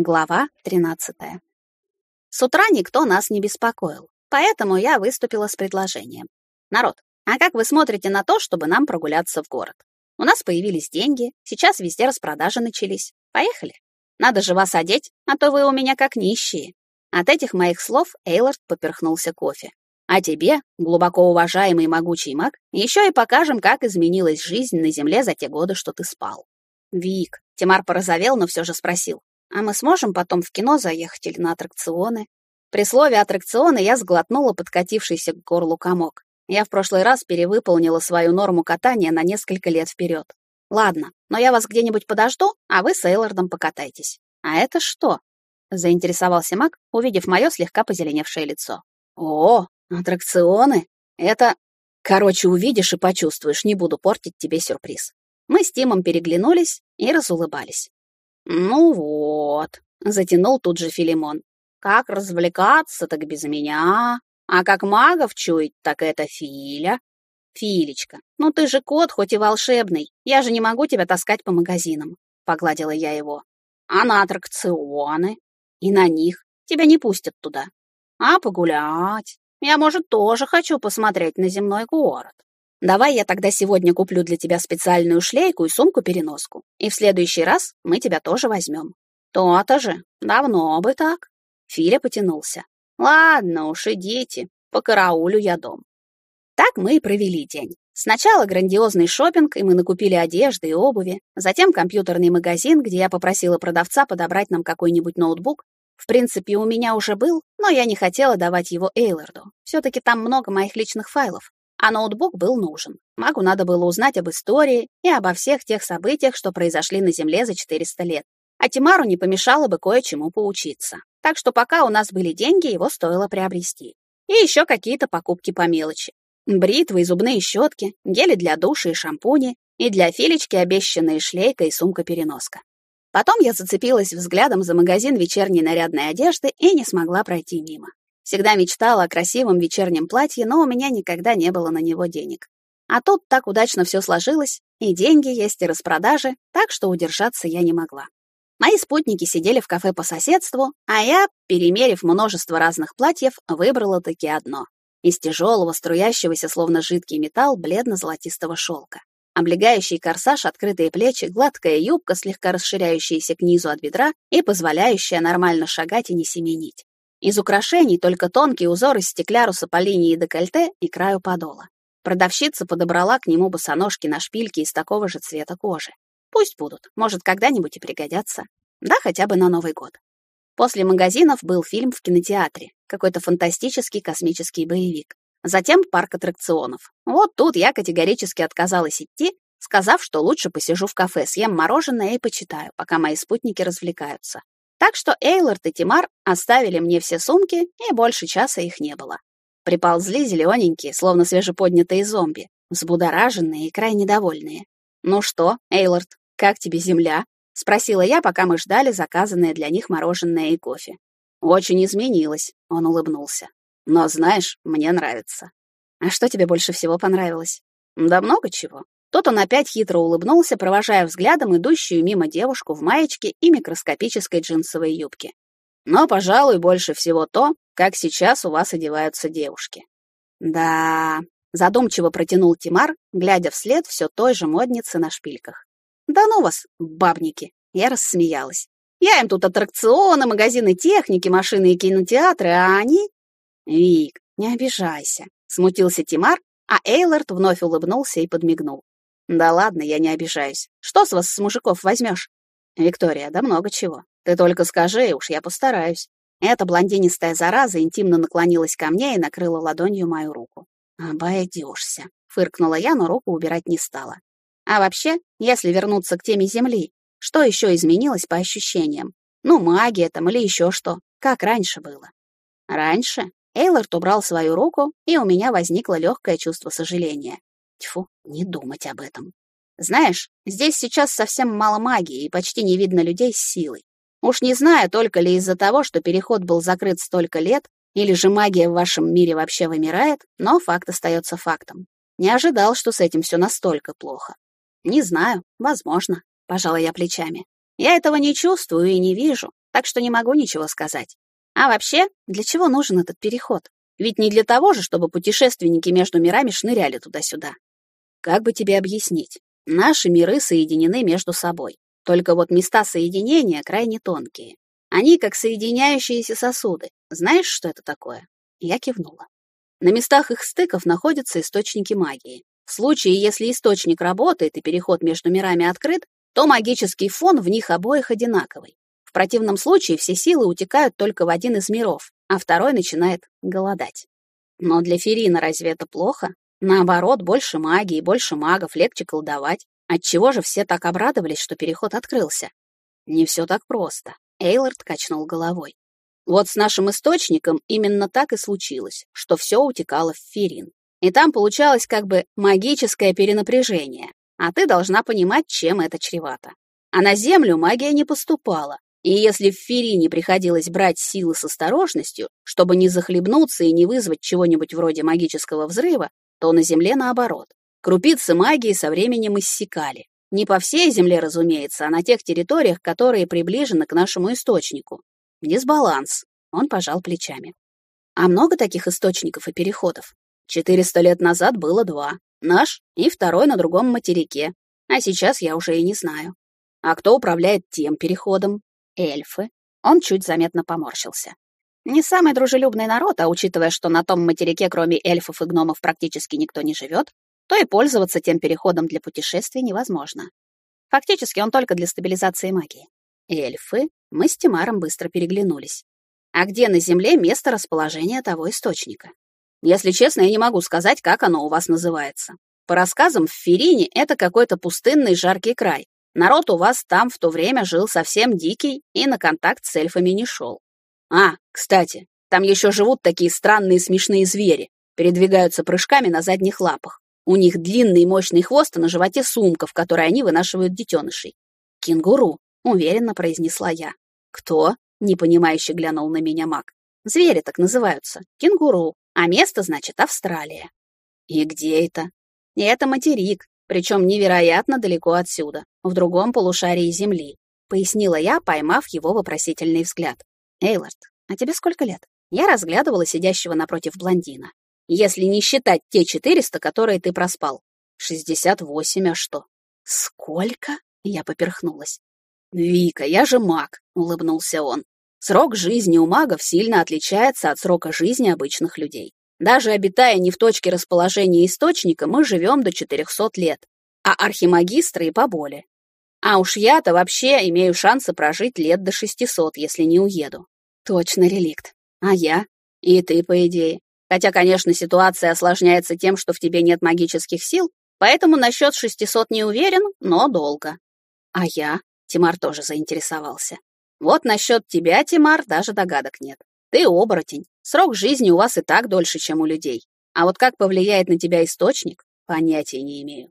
Глава 13. С утра никто нас не беспокоил, поэтому я выступила с предложением. Народ, а как вы смотрите на то, чтобы нам прогуляться в город? У нас появились деньги, сейчас везде распродажи начались. Поехали. Надо же вас одеть, а то вы у меня как нищие. От этих моих слов Эйлорд поперхнулся кофе. А тебе, глубоко уважаемый могучий маг, еще и покажем, как изменилась жизнь на Земле за те годы, что ты спал. Вик, Тимар порозовел, но все же спросил, а мы сможем потом в кино заехать или на аттракционы? При слове «аттракционы» я сглотнула подкатившийся к горлу комок. Я в прошлый раз перевыполнила свою норму катания на несколько лет вперед. Ладно, но я вас где-нибудь подожду, а вы с Эйлордом покатайтесь. А это что? Заинтересовался Мак, увидев мое слегка позеленевшее лицо. О, Аттракционы? Это... Короче, увидишь и почувствуешь, не буду портить тебе сюрприз. Мы с Тимом переглянулись и разулыбались. «Ну вот», — затянул тут же Филимон. «Как развлекаться, так без меня. А как магов чуять, так это Филя». «Филечка, ну ты же кот, хоть и волшебный. Я же не могу тебя таскать по магазинам», — погладила я его. «А на аттракционы? И на них тебя не пустят туда. А погулять? Я, может, тоже хочу посмотреть на земной город. Давай я тогда сегодня куплю для тебя специальную шлейку и сумку-переноску, и в следующий раз мы тебя тоже возьмем. То-то же, давно бы так. Филя потянулся. Ладно уж, идите, по караулю я дом. Так мы и провели день. Сначала грандиозный шопинг, и мы накупили одежды и обуви, затем компьютерный магазин, где я попросила продавца подобрать нам какой-нибудь ноутбук, в принципе, у меня уже был, но я не хотела давать его Эйларду. Все-таки там много моих личных файлов. А ноутбук был нужен. Магу надо было узнать об истории и обо всех тех событиях, что произошли на Земле за 400 лет. А Тимару не помешало бы кое-чему поучиться. Так что пока у нас были деньги, его стоило приобрести. И еще какие-то покупки по мелочи. Бритвы и зубные щетки, гели для душа и шампуни, и для Филечки обещанные шлейка и сумка-переноска. Потом я зацепилась взглядом за магазин вечерней нарядной одежды и не смогла пройти мимо. Всегда мечтала о красивом вечернем платье, но у меня никогда не было на него денег. А тут так удачно все сложилось, и деньги есть, и распродажи, так что удержаться я не могла. Мои спутники сидели в кафе по соседству, а я, перемерив множество разных платьев, выбрала таки одно. Из тяжелого, струящегося, словно жидкий металл, бледно-золотистого шелка облегающий корсаж, открытые плечи, гладкая юбка, слегка расширяющаяся к низу от бедра и позволяющая нормально шагать и не семенить. Из украшений только тонкий узор из стекляруса по линии декольте и краю подола. Продавщица подобрала к нему босоножки на шпильке из такого же цвета кожи. Пусть будут, может, когда-нибудь и пригодятся. Да, хотя бы на Новый год. После магазинов был фильм в кинотеатре, какой-то фантастический космический боевик. Затем парк аттракционов. Вот тут я категорически отказалась идти, сказав, что лучше посижу в кафе, съем мороженое и почитаю, пока мои спутники развлекаются. Так что Эйлорд и Тимар оставили мне все сумки, и больше часа их не было. Приползли зелененькие, словно свежеподнятые зомби, взбудораженные и крайне довольные. «Ну что, Эйлорд, как тебе земля?» — спросила я, пока мы ждали заказанное для них мороженое и кофе. «Очень изменилось», — он улыбнулся. Но, знаешь, мне нравится. А что тебе больше всего понравилось? Да много чего. Тут он опять хитро улыбнулся, провожая взглядом идущую мимо девушку в маечке и микроскопической джинсовой юбке. Но, пожалуй, больше всего то, как сейчас у вас одеваются девушки. Да, задумчиво протянул Тимар, глядя вслед все той же модницы на шпильках. Да ну вас, бабники, я рассмеялась. Я им тут аттракционы, магазины техники, машины и кинотеатры, а они «Вик, не обижайся», — смутился Тимар, а Эйлорд вновь улыбнулся и подмигнул. «Да ладно, я не обижаюсь. Что с вас с мужиков возьмешь?» «Виктория, да много чего. Ты только скажи, уж я постараюсь». Эта блондинистая зараза интимно наклонилась ко мне и накрыла ладонью мою руку. «Обойдешься», — фыркнула я, но руку убирать не стала. А вообще, если вернуться к теме Земли, что еще изменилось по ощущениям? Ну, магия там или еще что, как раньше было. Раньше? Эйлорд убрал свою руку, и у меня возникло легкое чувство сожаления. Тьфу, не думать об этом. Знаешь, здесь сейчас совсем мало магии, и почти не видно людей с силой. Уж не знаю, только ли из-за того, что переход был закрыт столько лет, или же магия в вашем мире вообще вымирает, но факт остается фактом. Не ожидал, что с этим все настолько плохо. Не знаю, возможно, пожала я плечами. Я этого не чувствую и не вижу, так что не могу ничего сказать. А вообще, для чего нужен этот переход? Ведь не для того же, чтобы путешественники между мирами шныряли туда-сюда. Как бы тебе объяснить? Наши миры соединены между собой. Только вот места соединения крайне тонкие. Они как соединяющиеся сосуды. Знаешь, что это такое? Я кивнула. На местах их стыков находятся источники магии. В случае, если источник работает и переход между мирами открыт, то магический фон в них обоих одинаковый. В противном случае все силы утекают только в один из миров, а второй начинает голодать. Но для Ферина разве это плохо? Наоборот, больше магии, больше магов, легче колдовать. Отчего же все так обрадовались, что переход открылся? Не все так просто. Эйлорд качнул головой. Вот с нашим источником именно так и случилось, что все утекало в Ферин. И там получалось как бы магическое перенапряжение, а ты должна понимать, чем это чревато. А на Землю магия не поступала, и если в Ферине приходилось брать силы с осторожностью, чтобы не захлебнуться и не вызвать чего-нибудь вроде магического взрыва, то на Земле наоборот. Крупицы магии со временем иссякали. Не по всей Земле, разумеется, а на тех территориях, которые приближены к нашему источнику. Дисбаланс. Он пожал плечами. А много таких источников и переходов? Четыреста лет назад было два. Наш и второй на другом материке. А сейчас я уже и не знаю. А кто управляет тем переходом? эльфы. Он чуть заметно поморщился. Не самый дружелюбный народ, а учитывая, что на том материке кроме эльфов и гномов практически никто не живет, то и пользоваться тем переходом для путешествий невозможно. Фактически он только для стабилизации магии. Эльфы, мы с Тимаром быстро переглянулись. А где на Земле место расположения того источника? Если честно, я не могу сказать, как оно у вас называется. По рассказам, в Ферине это какой-то пустынный жаркий край, Народ у вас там в то время жил совсем дикий и на контакт с эльфами не шел. А, кстати, там еще живут такие странные смешные звери, передвигаются прыжками на задних лапах. У них длинный мощный хвост, а на животе сумка, в которой они вынашивают детенышей. «Кенгуру», — уверенно произнесла я. «Кто?» — непонимающе глянул на меня маг. «Звери так называются. Кенгуру. А место, значит, Австралия». «И где это?» «И это материк причем невероятно далеко отсюда, в другом полушарии Земли», — пояснила я, поймав его вопросительный взгляд. «Эйлард, а тебе сколько лет?» Я разглядывала сидящего напротив блондина. «Если не считать те четыреста, которые ты проспал». «Шестьдесят восемь, а что?» «Сколько?» — я поперхнулась. «Вика, я же маг», — улыбнулся он. «Срок жизни у магов сильно отличается от срока жизни обычных людей. Даже обитая не в точке расположения источника, мы живем до 400 лет, а архимагистры и поболее. А уж я-то вообще имею шансы прожить лет до 600, если не уеду. Точно реликт. А я? И ты, по идее. Хотя, конечно, ситуация осложняется тем, что в тебе нет магических сил, поэтому насчет 600 не уверен, но долго. А я? Тимар тоже заинтересовался. Вот насчет тебя, Тимар, даже догадок нет. Ты оборотень. Срок жизни у вас и так дольше, чем у людей. А вот как повлияет на тебя источник, понятия не имею.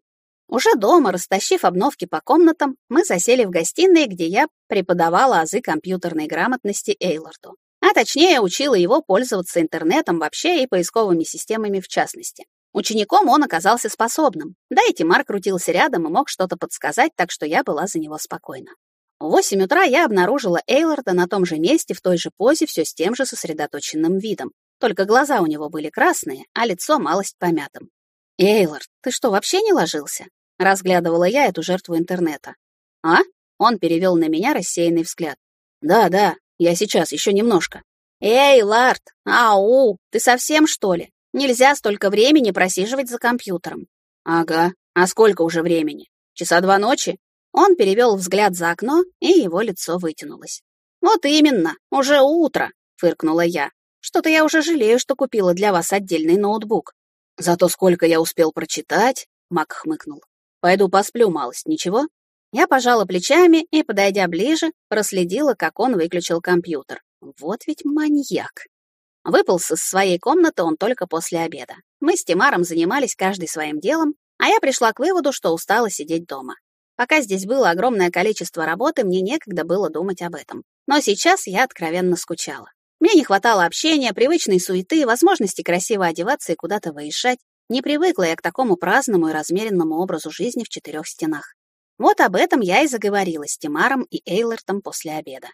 Уже дома, растащив обновки по комнатам, мы засели в гостиной, где я преподавала азы компьютерной грамотности Эйлорду. А точнее, учила его пользоваться интернетом вообще и поисковыми системами в частности. Учеником он оказался способным, да и Тимар крутился рядом и мог что-то подсказать, так что я была за него спокойна. В восемь утра я обнаружила Эйлорда на том же месте, в той же позе, все с тем же сосредоточенным видом. Только глаза у него были красные, а лицо малость помятым. «Эйлорд, ты что, вообще не ложился?» Разглядывала я эту жертву интернета. «А?» Он перевел на меня рассеянный взгляд. «Да, да, я сейчас, еще немножко». «Эй, Лард! Ау! Ты совсем, что ли? Нельзя столько времени просиживать за компьютером». «Ага. А сколько уже времени? Часа два ночи?» Он перевел взгляд за окно, и его лицо вытянулось. «Вот именно, уже утро», — фыркнула я. «Что-то я уже жалею, что купила для вас отдельный ноутбук». «Зато сколько я успел прочитать», — Мак хмыкнул. «Пойду посплю малость, ничего?» Я пожала плечами и, подойдя ближе, проследила, как он выключил компьютер. Вот ведь маньяк. Выполз из своей комнаты он только после обеда. Мы с Тимаром занимались каждый своим делом, а я пришла к выводу, что устала сидеть дома. Пока здесь было огромное количество работы, мне некогда было думать об этом. Но сейчас я откровенно скучала. Мне не хватало общения, привычной суеты, возможности красиво одеваться и куда-то выезжать. Не привыкла я к такому праздному и размеренному образу жизни в четырех стенах. Вот об этом я и заговорила с Тимаром и Эйлертом после обеда.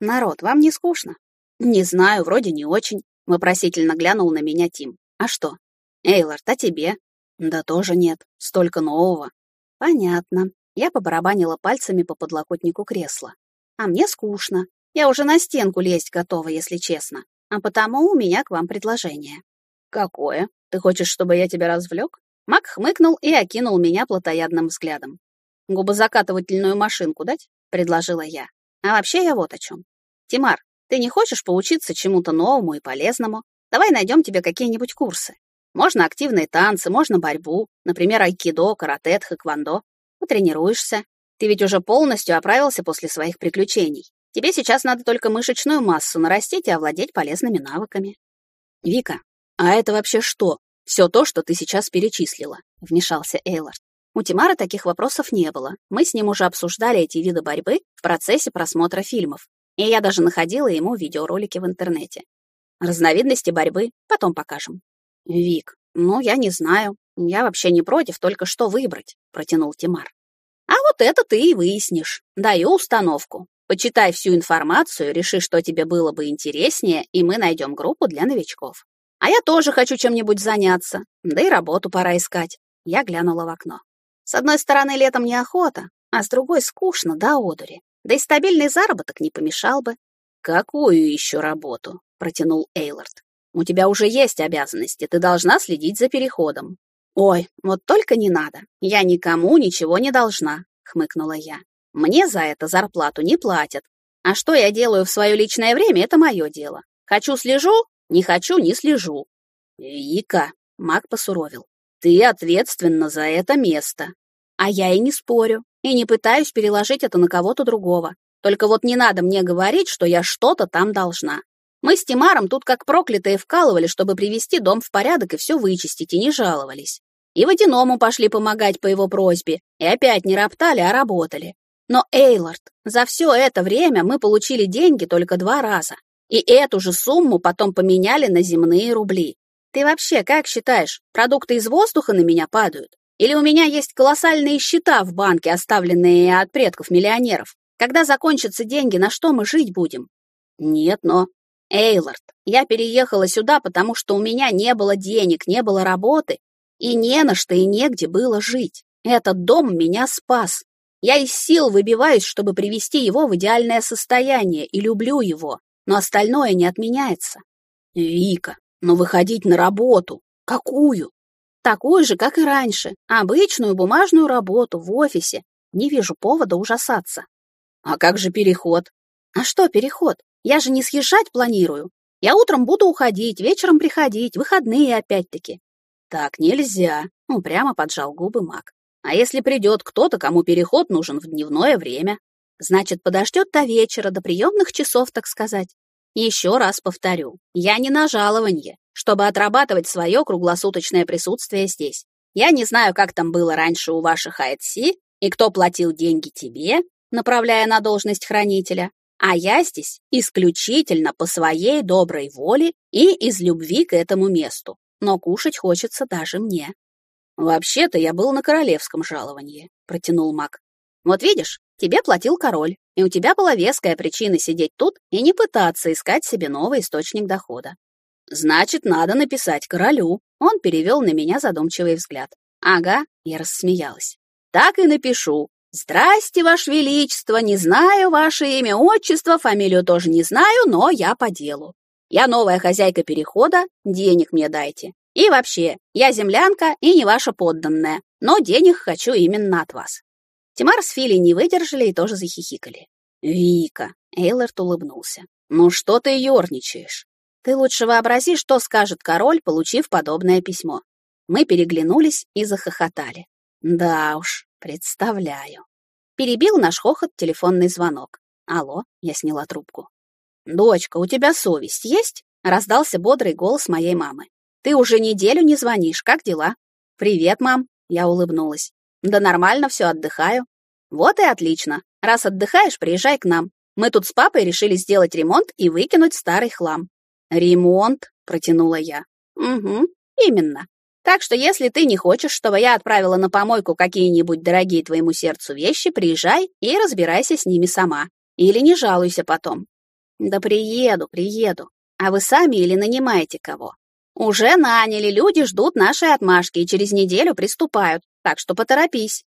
Народ, вам не скучно? Не знаю, вроде не очень. Вопросительно глянул на меня Тим. А что? Эйлорд, а тебе? Да тоже нет. Столько нового. Понятно. Я побарабанила пальцами по подлокотнику кресла. А мне скучно. Я уже на стенку лезть готова, если честно. А потому у меня к вам предложение. Какое? Ты хочешь, чтобы я тебя развлек? Мак хмыкнул и окинул меня плотоядным взглядом. «Губозакатывательную машинку дать?» — предложила я. «А вообще я вот о чем. Тимар, ты не хочешь поучиться чему-то новому и полезному? Давай найдем тебе какие-нибудь курсы. Можно активные танцы, можно борьбу, например, айкидо, карате, тхэквондо. Потренируешься. Ты ведь уже полностью оправился после своих приключений. Тебе сейчас надо только мышечную массу нарастить и овладеть полезными навыками. Вика, а это вообще что? Все то, что ты сейчас перечислила, вмешался Эйлард. У Тимара таких вопросов не было. Мы с ним уже обсуждали эти виды борьбы в процессе просмотра фильмов. И я даже находила ему видеоролики в интернете. Разновидности борьбы потом покажем. Вик, ну я не знаю. Я вообще не против, только что выбрать, протянул Тимар. А вот это ты и выяснишь. Даю установку. Почитай всю информацию, реши, что тебе было бы интереснее, и мы найдем группу для новичков. А я тоже хочу чем-нибудь заняться, да и работу пора искать. Я глянула в окно. С одной стороны, летом неохота, а с другой скучно до одури. Да и стабильный заработок не помешал бы. «Какую еще работу?» — протянул Эйлорд. «У тебя уже есть обязанности, ты должна следить за переходом». «Ой, вот только не надо. Я никому ничего не должна», — хмыкнула я. «Мне за это зарплату не платят. А что я делаю в свое личное время, это мое дело. Хочу — слежу, не хочу — не слежу». «Вика», — маг посуровил, ты ответственна за это место. А я и не спорю, и не пытаюсь переложить это на кого-то другого. Только вот не надо мне говорить, что я что-то там должна. Мы с Тимаром тут как проклятые вкалывали, чтобы привести дом в порядок и все вычистить, и не жаловались. И водяному пошли помогать по его просьбе, и опять не роптали, а работали. Но, Эйлорд, за все это время мы получили деньги только два раза. И эту же сумму потом поменяли на земные рубли. Ты вообще как считаешь, продукты из воздуха на меня падают? Или у меня есть колоссальные счета в банке, оставленные от предков миллионеров? Когда закончатся деньги, на что мы жить будем? Нет, но... Эйлорд, я переехала сюда, потому что у меня не было денег, не было работы, и не на что и негде было жить. Этот дом меня спас. Я из сил выбиваюсь, чтобы привести его в идеальное состояние, и люблю его, но остальное не отменяется. Вика, но выходить на работу. Какую? Такую же, как и раньше. Обычную бумажную работу в офисе. Не вижу повода ужасаться. А как же переход? А что переход? Я же не съезжать планирую. Я утром буду уходить, вечером приходить, выходные опять-таки. Так нельзя. Ну, прямо поджал губы маг. А если придет кто-то, кому переход нужен в дневное время? Значит, подождет до вечера, до приемных часов, так сказать. Еще раз повторю, я не на жалование, чтобы отрабатывать свое круглосуточное присутствие здесь. Я не знаю, как там было раньше у ваших АЭТСИ и кто платил деньги тебе, направляя на должность хранителя, а я здесь исключительно по своей доброй воле и из любви к этому месту. Но кушать хочется даже мне. Вообще-то я был на королевском жаловании, протянул маг. Вот видишь, тебе платил король, и у тебя была веская причина сидеть тут и не пытаться искать себе новый источник дохода. Значит, надо написать королю. Он перевел на меня задумчивый взгляд. Ага, я рассмеялась. Так и напишу. Здрасте, Ваше Величество, не знаю ваше имя, отчество, фамилию тоже не знаю, но я по делу. Я новая хозяйка перехода, денег мне дайте. И вообще, я землянка и не ваша подданная, но денег хочу именно от вас. Тимар с Фили не выдержали и тоже захихикали. «Вика!» — Эйлерт улыбнулся. «Ну что ты ерничаешь? Ты лучше вообрази, что скажет король, получив подобное письмо». Мы переглянулись и захохотали. «Да уж, представляю». Перебил наш хохот телефонный звонок. «Алло», — я сняла трубку. «Дочка, у тебя совесть есть?» — раздался бодрый голос моей мамы. «Ты уже неделю не звонишь, как дела?» «Привет, мам», — я улыбнулась. Да нормально все, отдыхаю. Вот и отлично. Раз отдыхаешь, приезжай к нам. Мы тут с папой решили сделать ремонт и выкинуть старый хлам. Ремонт, протянула я. Угу, именно. Так что если ты не хочешь, чтобы я отправила на помойку какие-нибудь дорогие твоему сердцу вещи, приезжай и разбирайся с ними сама. Или не жалуйся потом. Да приеду, приеду. А вы сами или нанимаете кого? Уже наняли, люди ждут нашей отмашки и через неделю приступают, так что поторопись.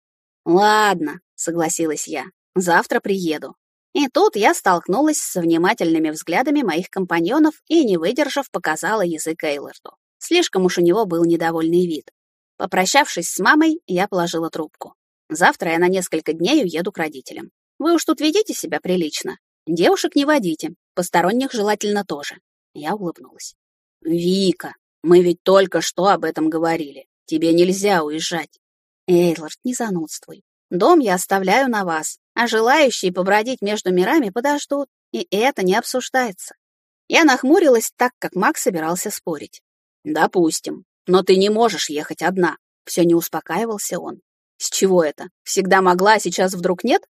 Ладно, согласилась я. Завтра приеду. И тут я столкнулась с внимательными взглядами моих компаньонов и, не выдержав, показала язык Эйларду. Слишком уж у него был недовольный вид. Попрощавшись с мамой, я положила трубку. Завтра я на несколько дней уеду к родителям. Вы уж тут ведите себя прилично. Девушек не водите, посторонних желательно тоже. Я улыбнулась. Вика, мы ведь только что об этом говорили. Тебе нельзя уезжать. Эйлард, не занудствуй. Дом я оставляю на вас, а желающие побродить между мирами подождут, и это не обсуждается. Я нахмурилась так, как Макс собирался спорить. «Допустим, но ты не можешь ехать одна», — все не успокаивался он. «С чего это? Всегда могла, а сейчас вдруг нет?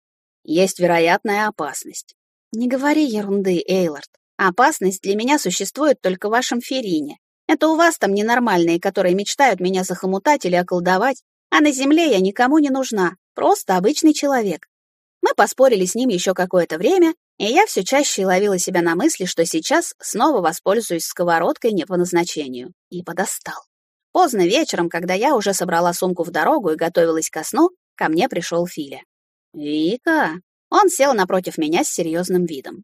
Есть вероятная опасность». «Не говори ерунды, Эйлард. Опасность для меня существует только в вашем Ферине. Это у вас там ненормальные, которые мечтают меня захомутать или околдовать, а на земле я никому не нужна, просто обычный человек. Мы поспорили с ним еще какое-то время, и я все чаще ловила себя на мысли, что сейчас снова воспользуюсь сковородкой не по назначению. И подостал. Поздно вечером, когда я уже собрала сумку в дорогу и готовилась ко сну, ко мне пришел Филя. «Вика!» Он сел напротив меня с серьезным видом.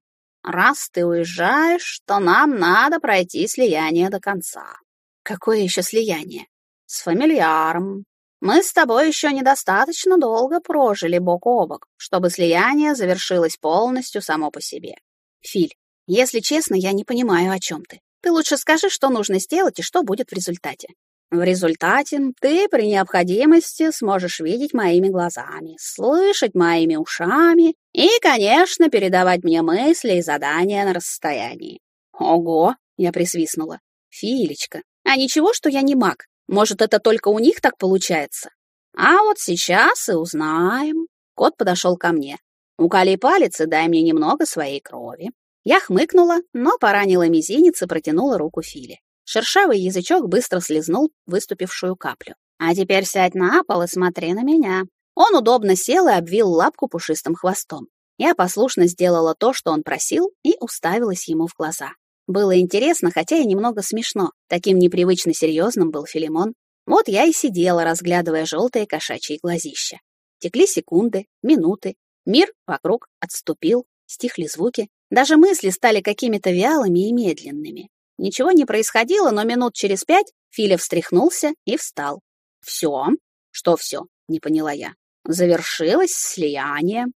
«Раз ты уезжаешь, то нам надо пройти слияние до конца». «Какое еще слияние?» «С фамильяром. Мы с тобой еще недостаточно долго прожили бок о бок, чтобы слияние завершилось полностью само по себе. Филь, если честно, я не понимаю, о чем ты. Ты лучше скажи, что нужно сделать и что будет в результате. В результате ты при необходимости сможешь видеть моими глазами, слышать моими ушами и, конечно, передавать мне мысли и задания на расстоянии. Ого, я присвистнула. Филечка, а ничего, что я не маг. Может, это только у них так получается? А вот сейчас и узнаем. Кот подошел ко мне. Уколи палец и дай мне немного своей крови. Я хмыкнула, но поранила мизинец и протянула руку Филе. Шершавый язычок быстро слезнул выступившую каплю. А теперь сядь на пол и смотри на меня. Он удобно сел и обвил лапку пушистым хвостом. Я послушно сделала то, что он просил, и уставилась ему в глаза. Было интересно, хотя и немного смешно. Таким непривычно серьезным был Филимон. Вот я и сидела, разглядывая желтые кошачьи глазища. Текли секунды, минуты. Мир вокруг отступил, стихли звуки. Даже мысли стали какими-то вялыми и медленными. Ничего не происходило, но минут через пять Филя встряхнулся и встал. «Все? Что все?» — не поняла я. «Завершилось слияние».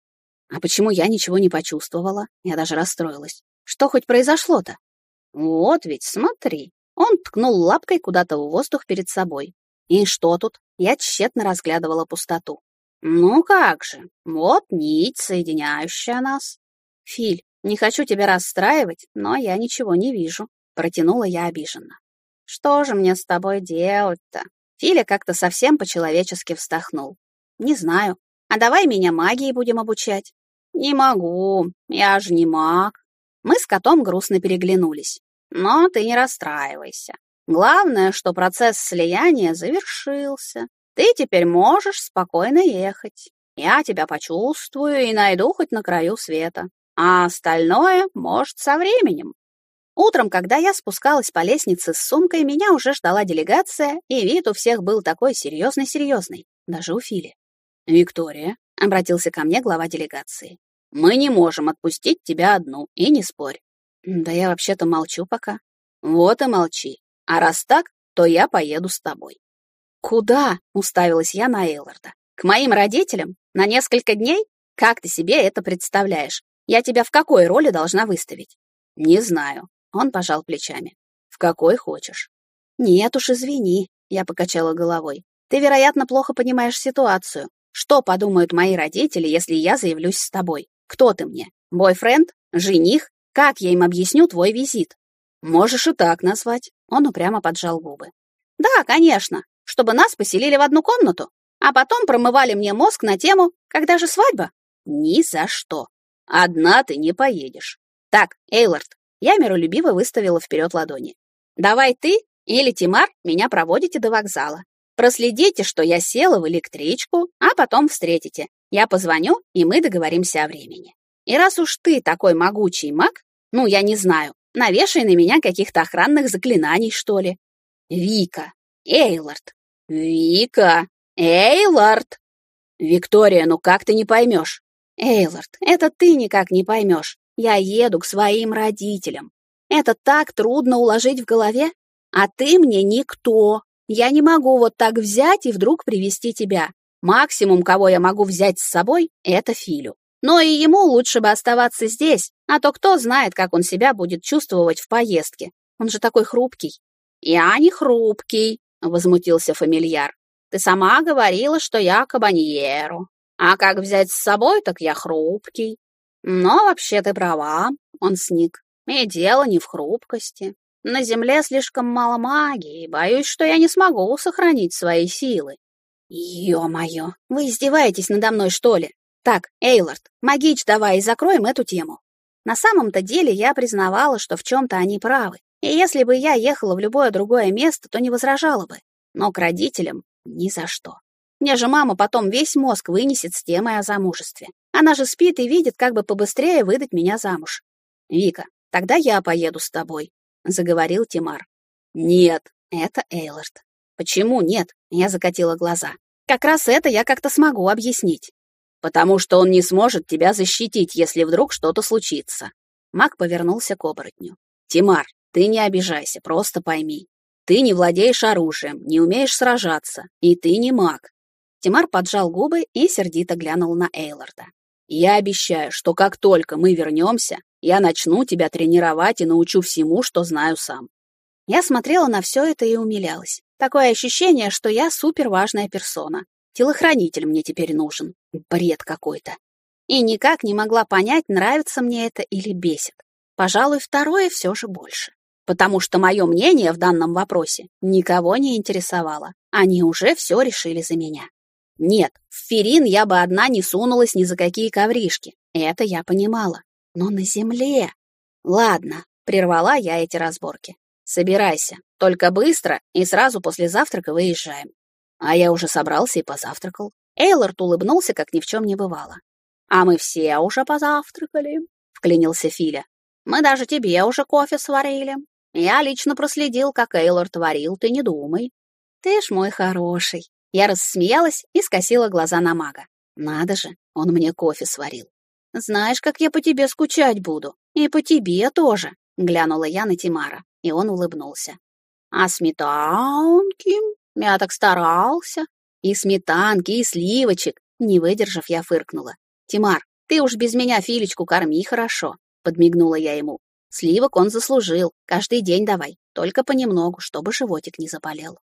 А почему я ничего не почувствовала? Я даже расстроилась. Что хоть произошло-то? Вот ведь, смотри. Он ткнул лапкой куда-то в воздух перед собой. И что тут? Я тщетно разглядывала пустоту. Ну как же, вот нить, соединяющая нас. Филь, не хочу тебя расстраивать, но я ничего не вижу. Протянула я обиженно. Что же мне с тобой делать-то? Филя как-то совсем по-человечески вздохнул. Не знаю. А давай меня магией будем обучать. Не могу, я же не маг. Мы с котом грустно переглянулись. Но ты не расстраивайся. Главное, что процесс слияния завершился. Ты теперь можешь спокойно ехать. Я тебя почувствую и найду хоть на краю света. А остальное, может, со временем. Утром, когда я спускалась по лестнице с сумкой, меня уже ждала делегация, и вид у всех был такой серьезный-серьезный, даже у Фили. «Виктория», — обратился ко мне глава делегации, мы не можем отпустить тебя одну, и не спорь. Да я вообще-то молчу пока. Вот и молчи. А раз так, то я поеду с тобой. Куда? Уставилась я на Эйларда. К моим родителям? На несколько дней? Как ты себе это представляешь? Я тебя в какой роли должна выставить? Не знаю. Он пожал плечами. В какой хочешь. Нет уж, извини, я покачала головой. Ты, вероятно, плохо понимаешь ситуацию. Что подумают мои родители, если я заявлюсь с тобой? Кто ты мне? Бойфренд? Жених? Как я им объясню твой визит? Можешь и так назвать. Он упрямо поджал губы. Да, конечно, чтобы нас поселили в одну комнату, а потом промывали мне мозг на тему «Когда же свадьба?» Ни за что. Одна ты не поедешь. Так, Эйлард, я миролюбиво выставила вперед ладони. Давай ты или Тимар меня проводите до вокзала. Проследите, что я села в электричку, а потом встретите. Я позвоню, и мы договоримся о времени. И раз уж ты такой могучий маг, Ну, я не знаю. Навешай на меня каких-то охранных заклинаний, что ли. Вика. Эйлард. Вика. Эйлард. Виктория, ну как ты не поймешь? Эйлард, это ты никак не поймешь. Я еду к своим родителям. Это так трудно уложить в голове. А ты мне никто. Я не могу вот так взять и вдруг привести тебя. Максимум, кого я могу взять с собой, это Филю. Но и ему лучше бы оставаться здесь, а то кто знает, как он себя будет чувствовать в поездке. Он же такой хрупкий. Я не хрупкий, возмутился фамильяр. Ты сама говорила, что я кабаньеру. А как взять с собой, так я хрупкий. Но вообще ты права, он сник. И дело не в хрупкости. На земле слишком мало магии, боюсь, что я не смогу сохранить свои силы. Ё-моё, вы издеваетесь надо мной, что ли? Так, Эйлард, магич давай и закроем эту тему. На самом-то деле я признавала, что в чем-то они правы. И если бы я ехала в любое другое место, то не возражала бы. Но к родителям ни за что. Мне же мама потом весь мозг вынесет с темой о замужестве. Она же спит и видит, как бы побыстрее выдать меня замуж. Вика, тогда я поеду с тобой, заговорил Тимар. Нет, это Эйлард. Почему нет? Я закатила глаза. Как раз это я как-то смогу объяснить потому что он не сможет тебя защитить, если вдруг что-то случится. Маг повернулся к оборотню. Тимар, ты не обижайся, просто пойми. Ты не владеешь оружием, не умеешь сражаться, и ты не маг. Тимар поджал губы и сердито глянул на Эйларда. Я обещаю, что как только мы вернемся, я начну тебя тренировать и научу всему, что знаю сам. Я смотрела на все это и умилялась. Такое ощущение, что я суперважная персона, Телохранитель мне теперь нужен. Бред какой-то. И никак не могла понять, нравится мне это или бесит. Пожалуй, второе все же больше. Потому что мое мнение в данном вопросе никого не интересовало. Они уже все решили за меня. Нет, в Ферин я бы одна не сунулась ни за какие ковришки. Это я понимала. Но на земле... Ладно, прервала я эти разборки. Собирайся, только быстро и сразу после завтрака выезжаем. А я уже собрался и позавтракал. Эйлорд улыбнулся, как ни в чем не бывало. «А мы все уже позавтракали», — вклинился Филя. «Мы даже тебе уже кофе сварили. Я лично проследил, как Эйлорд варил, ты не думай». «Ты ж мой хороший». Я рассмеялась и скосила глаза на мага. «Надо же, он мне кофе сварил». «Знаешь, как я по тебе скучать буду. И по тебе тоже», — глянула я на Тимара, и он улыбнулся. «А сметанки?» Я так старался. И сметанки, и сливочек. Не выдержав, я фыркнула. Тимар, ты уж без меня Филечку корми хорошо. Подмигнула я ему. Сливок он заслужил. Каждый день давай. Только понемногу, чтобы животик не заболел.